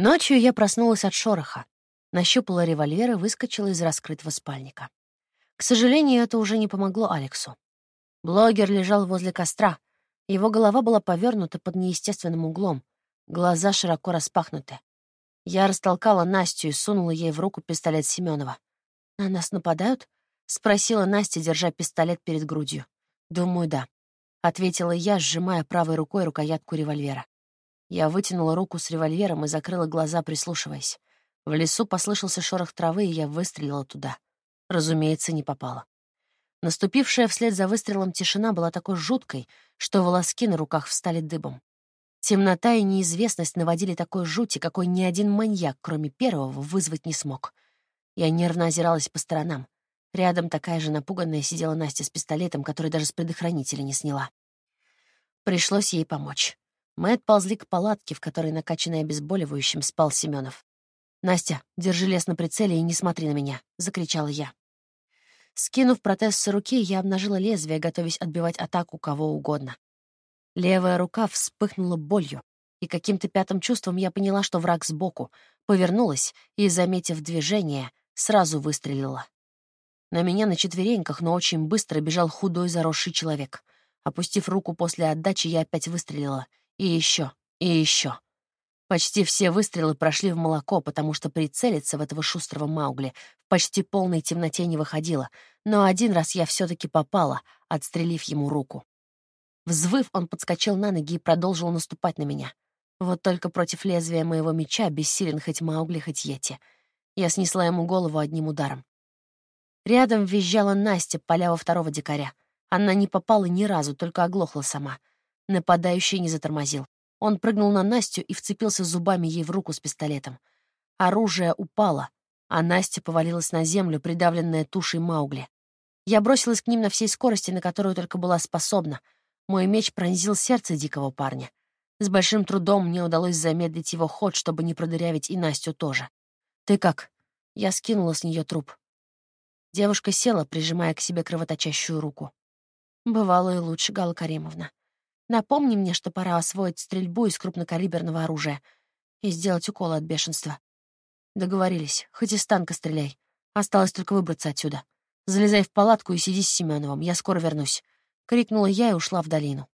Ночью я проснулась от шороха, нащупала револьвер и выскочила из раскрытого спальника. К сожалению, это уже не помогло Алексу. Блогер лежал возле костра. Его голова была повернута под неестественным углом, глаза широко распахнуты. Я растолкала Настю и сунула ей в руку пистолет Семенова. «На нас нападают?» — спросила Настя, держа пистолет перед грудью. «Думаю, да», — ответила я, сжимая правой рукой рукоятку револьвера. Я вытянула руку с револьвером и закрыла глаза, прислушиваясь. В лесу послышался шорох травы, и я выстрелила туда. Разумеется, не попала. Наступившая вслед за выстрелом тишина была такой жуткой, что волоски на руках встали дыбом. Темнота и неизвестность наводили такой жути, какой ни один маньяк, кроме первого, вызвать не смог. Я нервно озиралась по сторонам. Рядом такая же напуганная сидела Настя с пистолетом, который даже с предохранителя не сняла. Пришлось ей помочь. Мы отползли к палатке, в которой, накачанный обезболивающим, спал Семенов. «Настя, держи лес на прицеле и не смотри на меня», — закричала я. Скинув протез с руки, я обнажила лезвие, готовясь отбивать атаку кого угодно. Левая рука вспыхнула болью, и каким-то пятым чувством я поняла, что враг сбоку, повернулась и, заметив движение, сразу выстрелила. На меня на четвереньках, но очень быстро бежал худой заросший человек. Опустив руку после отдачи, я опять выстрелила — и еще, и еще. Почти все выстрелы прошли в молоко, потому что прицелиться в этого шустрого Маугли в почти полной темноте не выходило, но один раз я все-таки попала, отстрелив ему руку. Взвыв, он подскочил на ноги и продолжил наступать на меня. Вот только против лезвия моего меча бессилен хоть Маугли, хоть Йети. Я снесла ему голову одним ударом. Рядом визжала Настя, поля во второго дикаря. Она не попала ни разу, только оглохла сама. Нападающий не затормозил. Он прыгнул на Настю и вцепился зубами ей в руку с пистолетом. Оружие упало, а Настя повалилась на землю, придавленная тушей Маугли. Я бросилась к ним на всей скорости, на которую только была способна. Мой меч пронзил сердце дикого парня. С большим трудом мне удалось замедлить его ход, чтобы не продырявить и Настю тоже. «Ты как?» Я скинула с нее труп. Девушка села, прижимая к себе кровоточащую руку. «Бывало и лучше, Галла Каримовна. Напомни мне, что пора освоить стрельбу из крупнокалиберного оружия и сделать укол от бешенства. Договорились. Хоть из танка стреляй. Осталось только выбраться отсюда. Залезай в палатку и сиди с Семеновым. Я скоро вернусь. Крикнула я и ушла в долину.